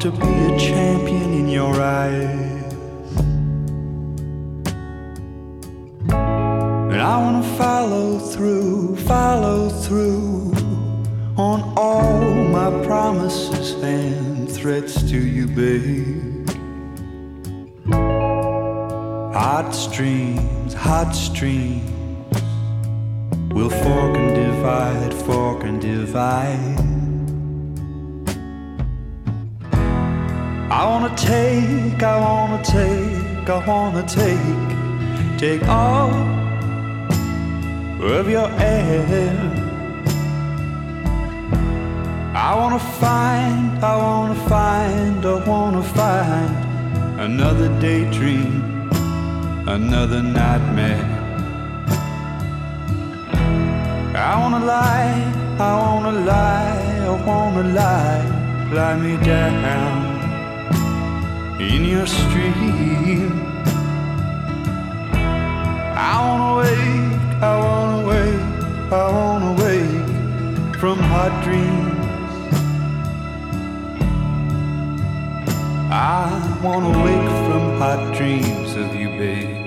to be I wanna take, take all of your air. I wanna find, I wanna find, I wanna find another daydream, another nightmare. I wanna lie, I wanna lie, I wanna lie, lie me down in your stream. I wanna wake, I wanna wake, I wanna wake from hot dreams. I wanna wake from hot dreams of you, babe.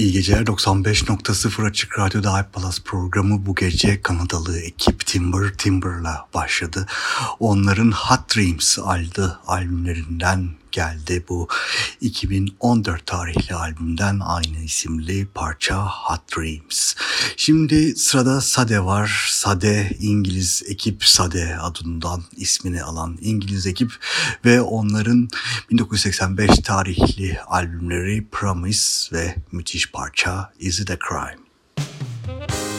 İyi geceler 95.0 Açık Radyo'da iPalaz programı bu gece Kanadalı ekip Timber Timber'la başladı. Onların Hot Dreams adlı albümlerinden geldi bu 2014 tarihli albümden aynı isimli parça Hot Dreams. Şimdi sırada Sade var. Sade İngiliz ekip Sade adından ismini alan İngiliz ekip ve onların 1985 tarihli albümleri Promise ve müthiş parça Is It A Crime?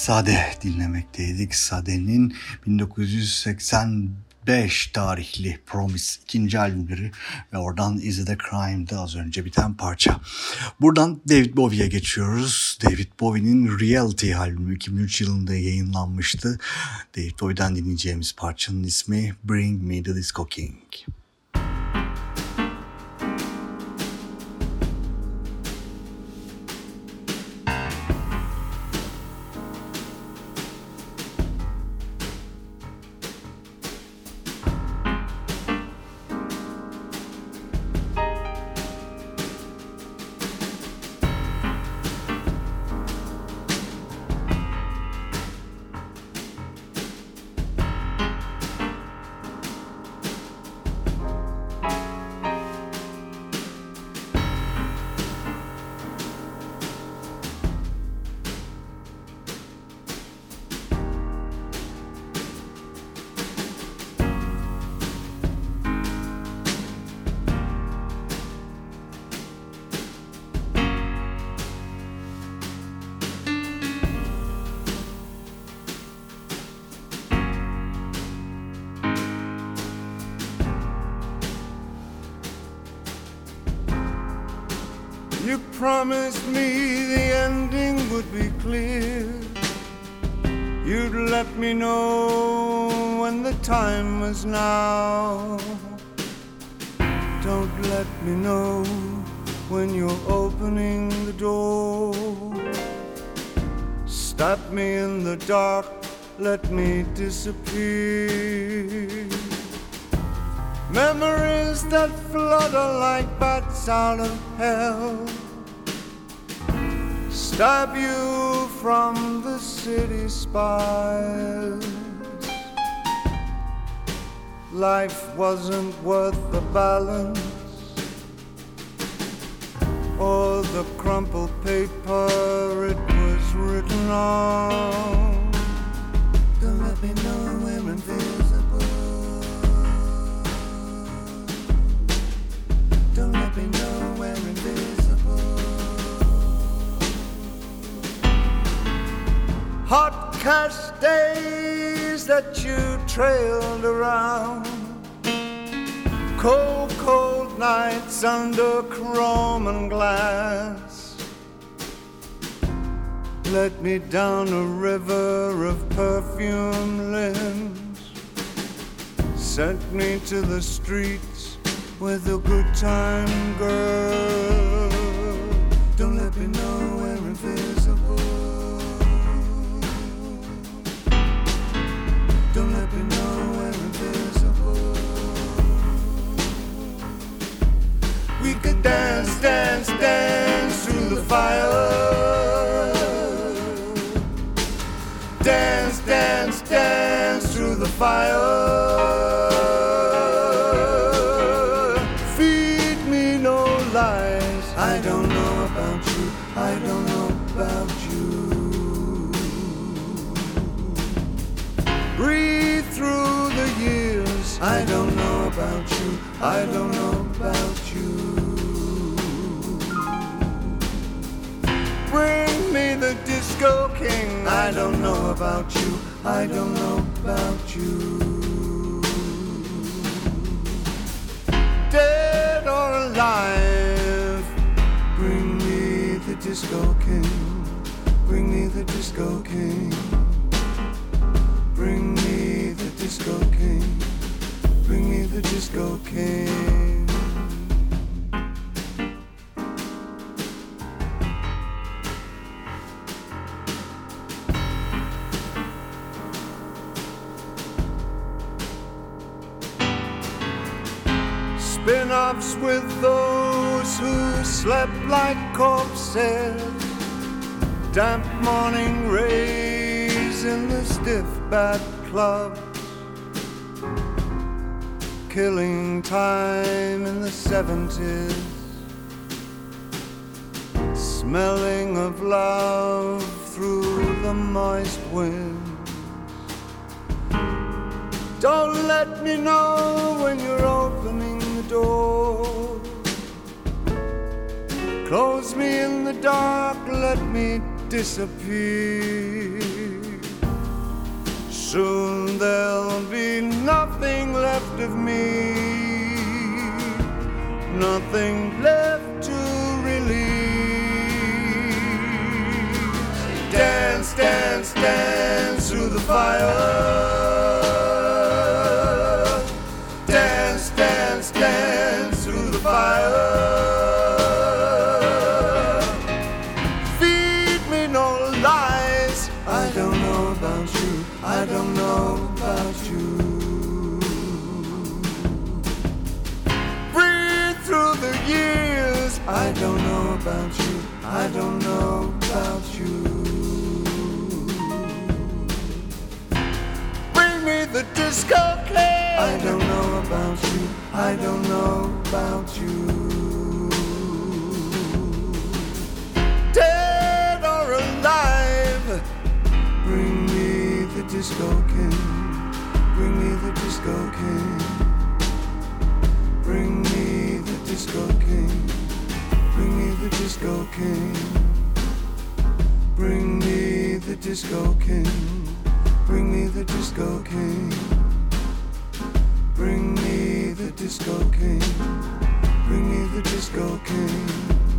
Sade dinlemekteydik. Sade'nin 1985 tarihli Promise ikinci albümleri ve oradan Is It A Crime'dı az önce biten parça. Buradan David Bowie'ye geçiyoruz. David Bowie'nin Reality albümü 2003 yılında yayınlanmıştı. David Bowie'den dinleyeceğimiz parçanın ismi Bring Me The Disco King. Bats out of hell stop you from the city spires. Life wasn't worth the balance or the crumpled paper it was written on. Don't let me know we're invisible. Cash days that you trailed around. Cold, cold nights under chrome and glass. Let me down a river of perfume limbs. Sent me to the streets with a good time girl. Don't let me know we're invisible. Dance, dance, dance through the fire. Dance, dance, dance through the fire. Feed me no lies. I don't know about you. I don't know about you. breathe through the years. I don't know about you, I don't know Bring me the disco king. I don't know about you, I don't know about you. Dead or alive, bring me the disco king. Bring me the disco king. Bring me the disco king. Bring me the disco king. With those who slept like corpses. Damp morning rays in the stiff bad club. Killing time in the 70s. Smelling of love through the moist wind. Don't let me know when you're the door. Close me in the dark, let me disappear. Soon there'll be nothing left of me, nothing left to release. Dance, dance, dance through the fire. I don't know about you. I don't know about you. Bring me the disco king. I don't know about you. I don't know about you. Dead or alive. Bring me the disco king. Bring me the disco king. Bring me the disco king. Bring me the disco king. Bring me the disco king. Bring me the disco king. Bring me the disco king. Bring me the disco king.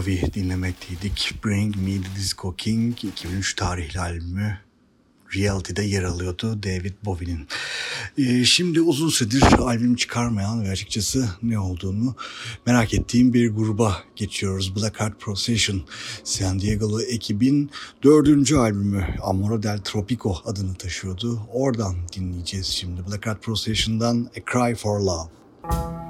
Bowie dinlemekteydik. Bring Me The Disco King 2003 tarihli albümü Reality'de yer alıyordu David Bowie'nin. Ee, şimdi uzun süredir albüm çıkarmayan ve açıkçası ne olduğunu merak ettiğim bir gruba geçiyoruz. Black Heart Procession, San Diego'lu ekibin dördüncü albümü Amore del Tropico adını taşıyordu. Oradan dinleyeceğiz şimdi. Black Heart Procession'dan A Cry For Love.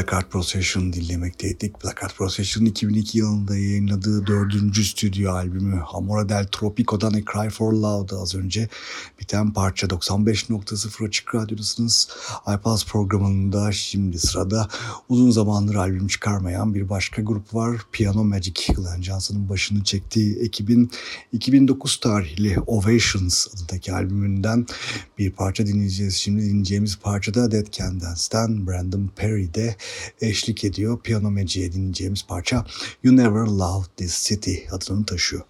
Black Art Procession dinlemekteydik. Black Art Procession 2002 yılında yayınladığı dördüncü stüdyo albümü Amora del Tropico'dan A Cry for Love'da az önce biten parça 95.0 Açık Radyo'dasınız. iPass programında şimdi sırada uzun zamandır albüm çıkarmayan bir başka grup var. Piano Magic, Glenn Johnson'ın başını çektiği ekibin 2009 tarihli Ovations adındaki albümünden bir parça dinleyeceğiz. Şimdi dinleyeceğimiz parçada Dead Can Dance'den Brandon Perry'de eşlik ediyor. Piano Magic'e dinleyeceğimiz parça You Never Loved This City adını taşıyor.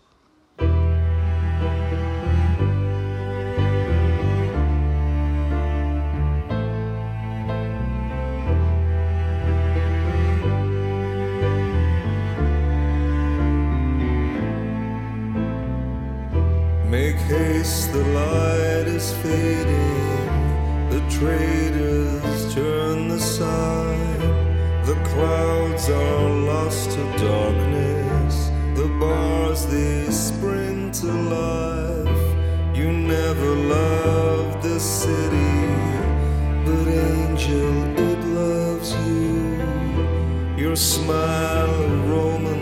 Make haste, the light is fading. The traders turn the side. Clouds are lost to darkness. The bars they spring to life. You never loved the city. but angel, it loves you. Your smile, Roman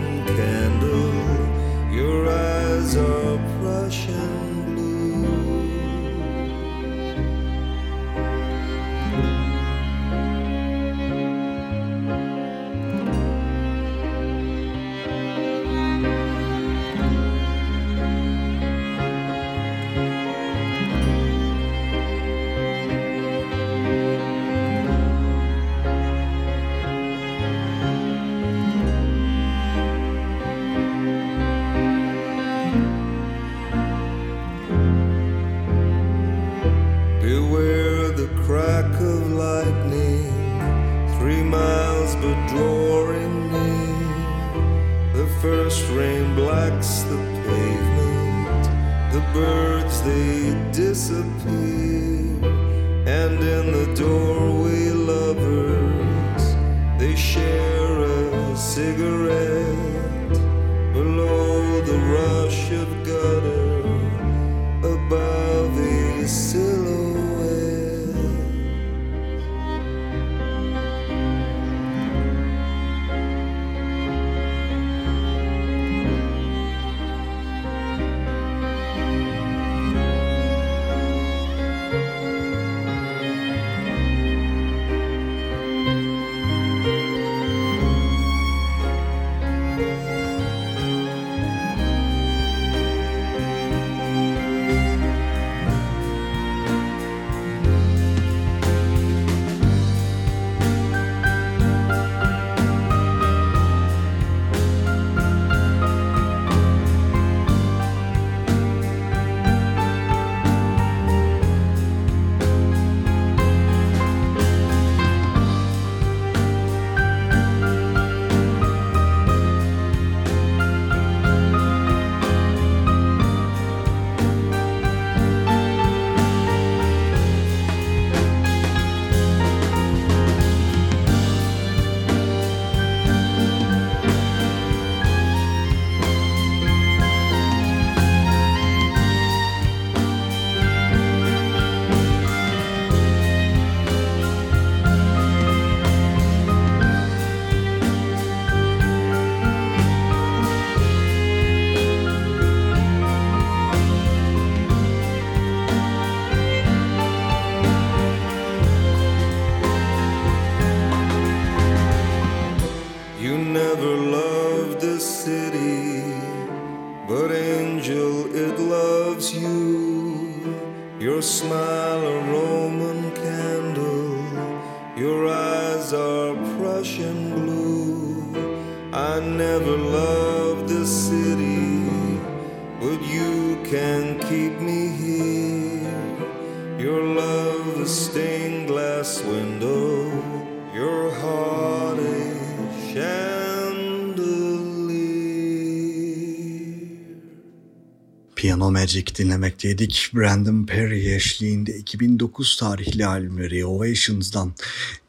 Magic dinlemekteydik. Brandon Perry eşliğinde 2009 tarihli albümleri Ovations'dan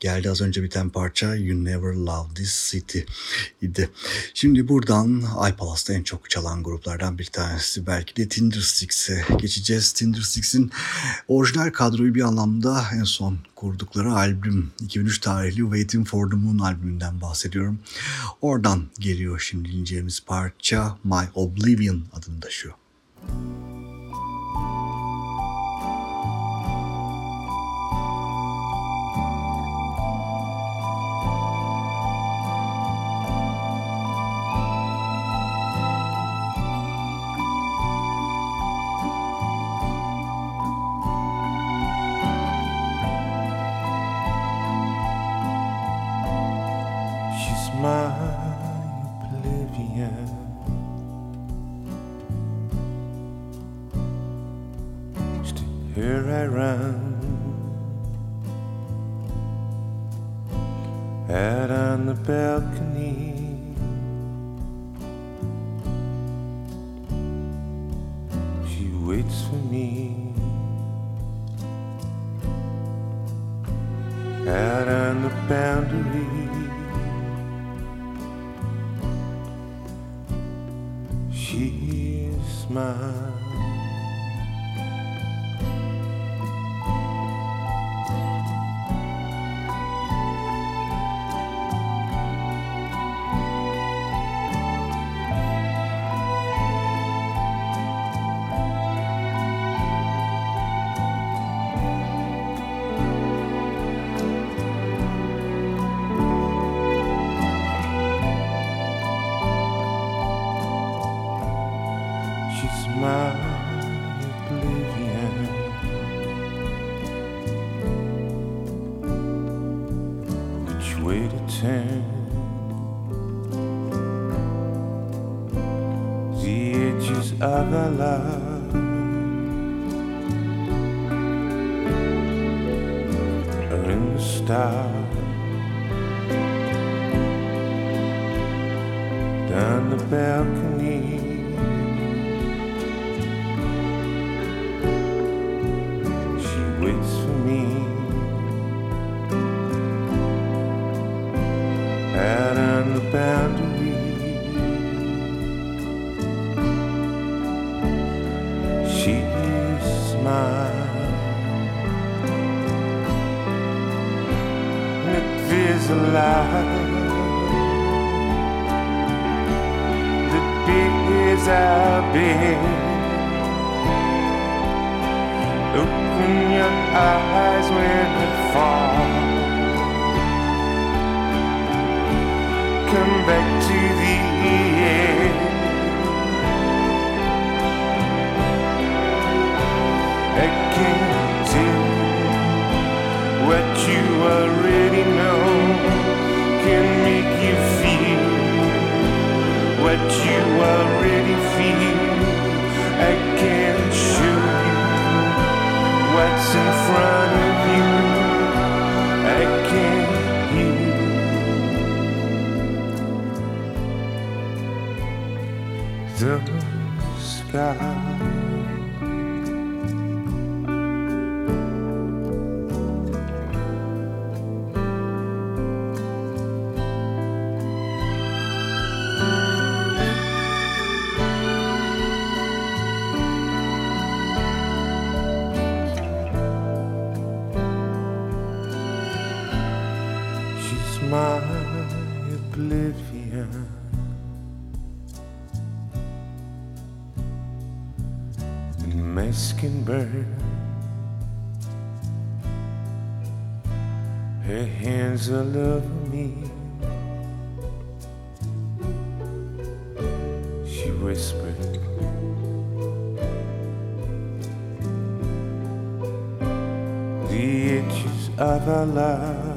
geldi az önce biten parça You Never Loved This City idi. Şimdi buradan iPalas'ta en çok çalan gruplardan bir tanesi belki de Tindersticks'e geçeceğiz. Tindersticks'in orijinal kadroyu bir anlamda en son kurdukları albüm 2003 tarihli Waiting for the Moon albümünden bahsediyorum. Oradan geliyor şimdi dinleyeceğimiz parça My Oblivion adını taşıyor. She's star down the balcony. my oblivion. And my skin burned. Her hands all over me. She whispered. The inches of our love.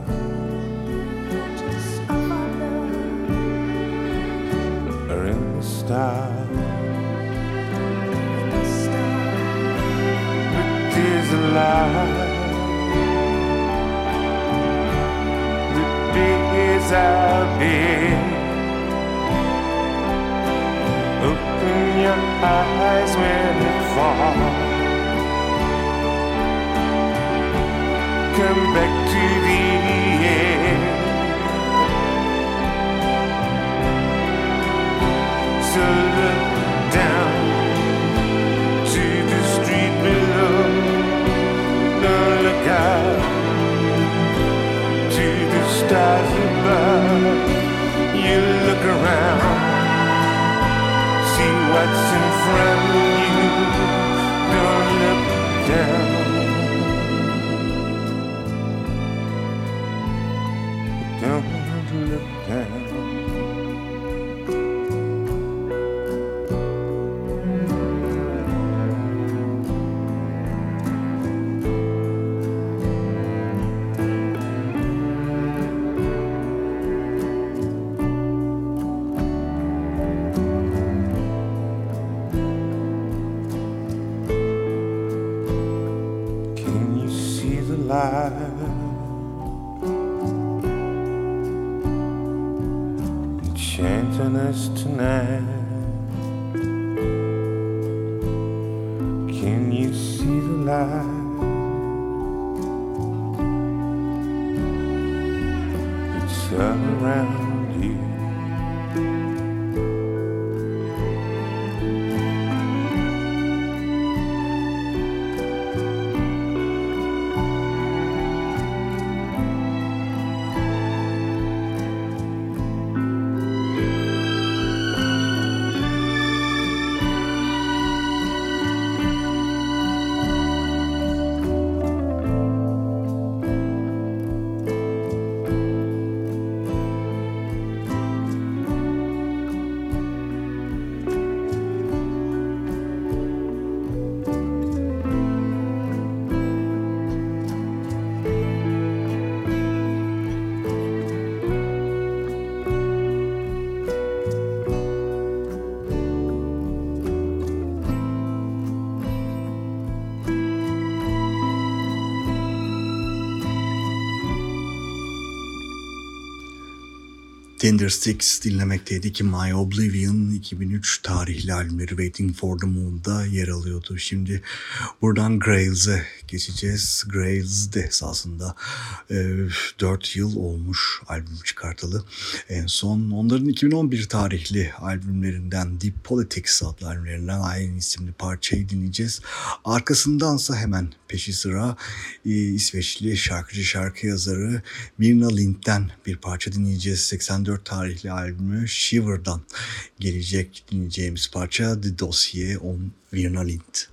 Tindersticks dinlemekteydi ki My Oblivion 2003 tarihli albümleri Waiting for the Moon'da yer alıyordu. Şimdi buradan Grails'e geçeceğiz. Grails de esasında e, 4 yıl olmuş albüm çıkartalı. En son onların 2011 tarihli albümlerinden Deep Politics adlı albümlerinden aynı isimli parçayı dinleyeceğiz. Arkasındansa hemen peşi sıra e, İsveçli şarkıcı şarkı yazarı Mirna Lind'den bir parça dinleyeceğiz. 84 tarihli albümü Shiver'dan gelecek dinleyeceğimiz parça The Dossier on Mirna Lind.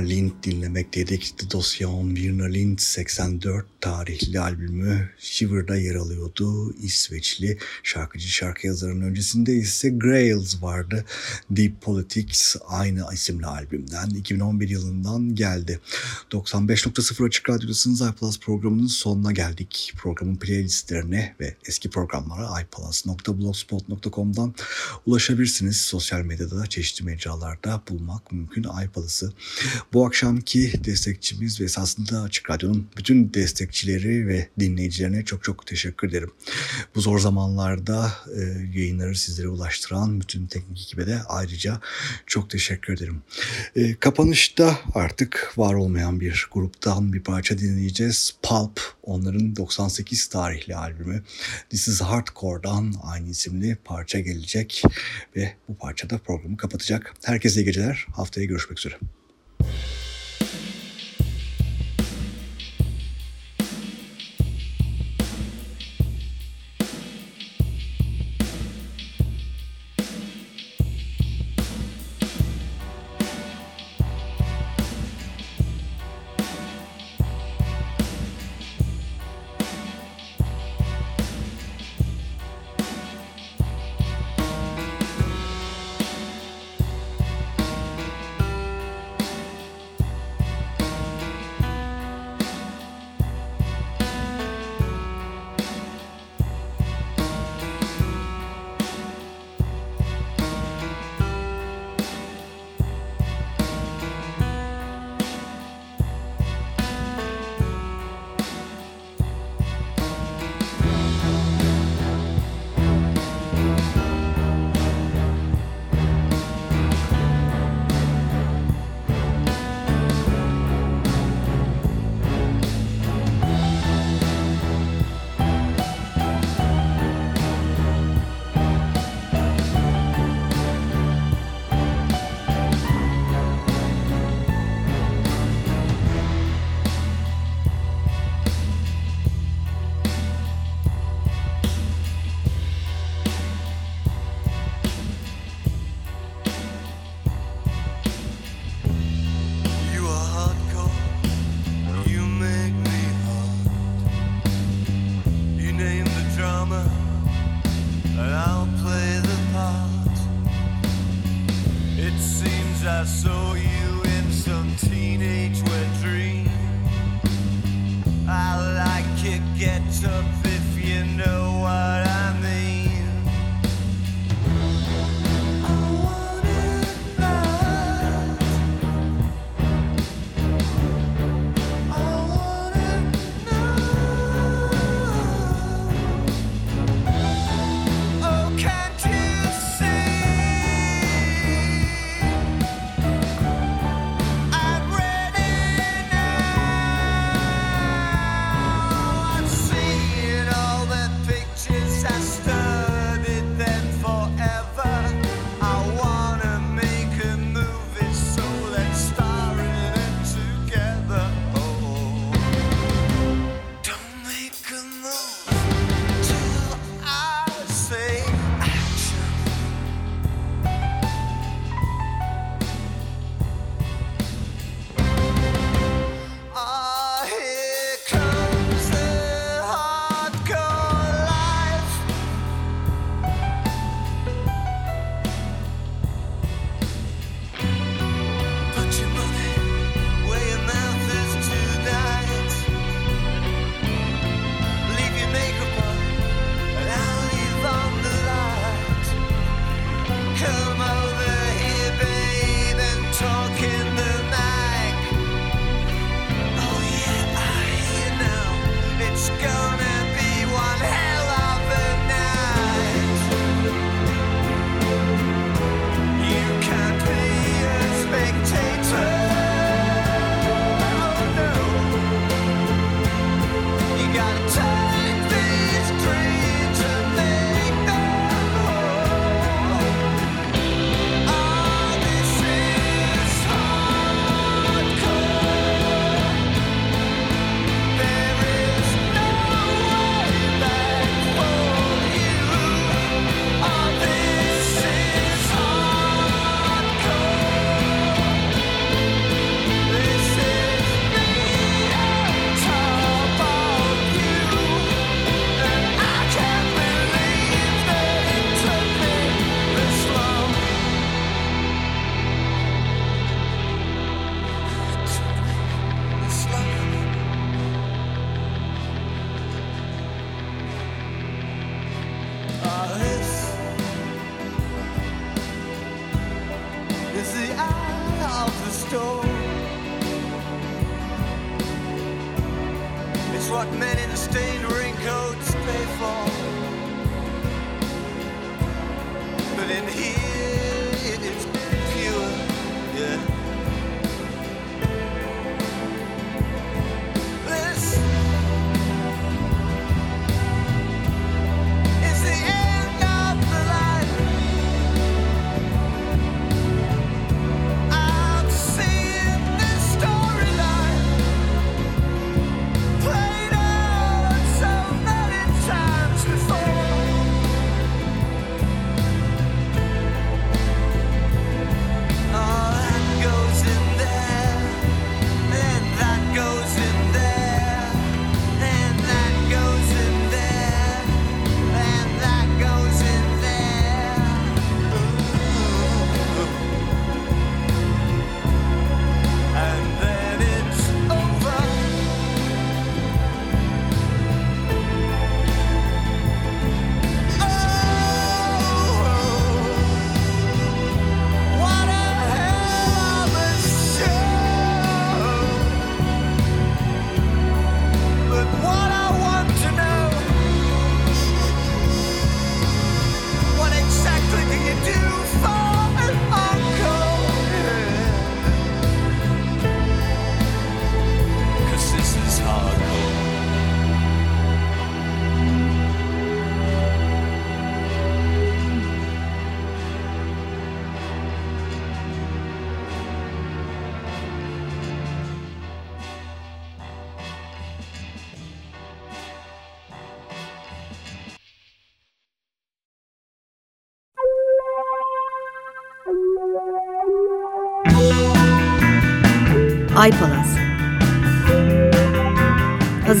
Lind dinlemek dedik. The Dosya 11 Lind 84 tarihli albümü Shiver'da yer alıyordu. İsveçli şarkıcı şarkı yazarının öncesinde ise Grails vardı. Deep Politics aynı isimli albümden 2011 yılından geldi. 95.0 Açık Radyo'dasınız iPlus programının sonuna geldik. Programın playlistlerine ve eski programlara iPlus.blogspot.com'dan ulaşabilirsiniz. Sosyal medyada da çeşitli mecralarda bulmak mümkün iPlus'ı. Bu akşamki destekçimiz ve esasında Açık Radyo'nun bütün destekçileri ve dinleyicilerine çok çok teşekkür ederim. Bu zor zamanlarda e, yayınları sizlere ulaştıran bütün teknik ekibe de ayrıca çok teşekkür ederim. E, kapanışta artık var olmayan bir gruptan bir parça dinleyeceğiz. Pulp, onların 98 tarihli albümü. This is Hardcore'dan aynı isimli parça gelecek ve bu parçada programı kapatacak. Herkese iyi geceler. Haftaya görüşmek üzere. Saw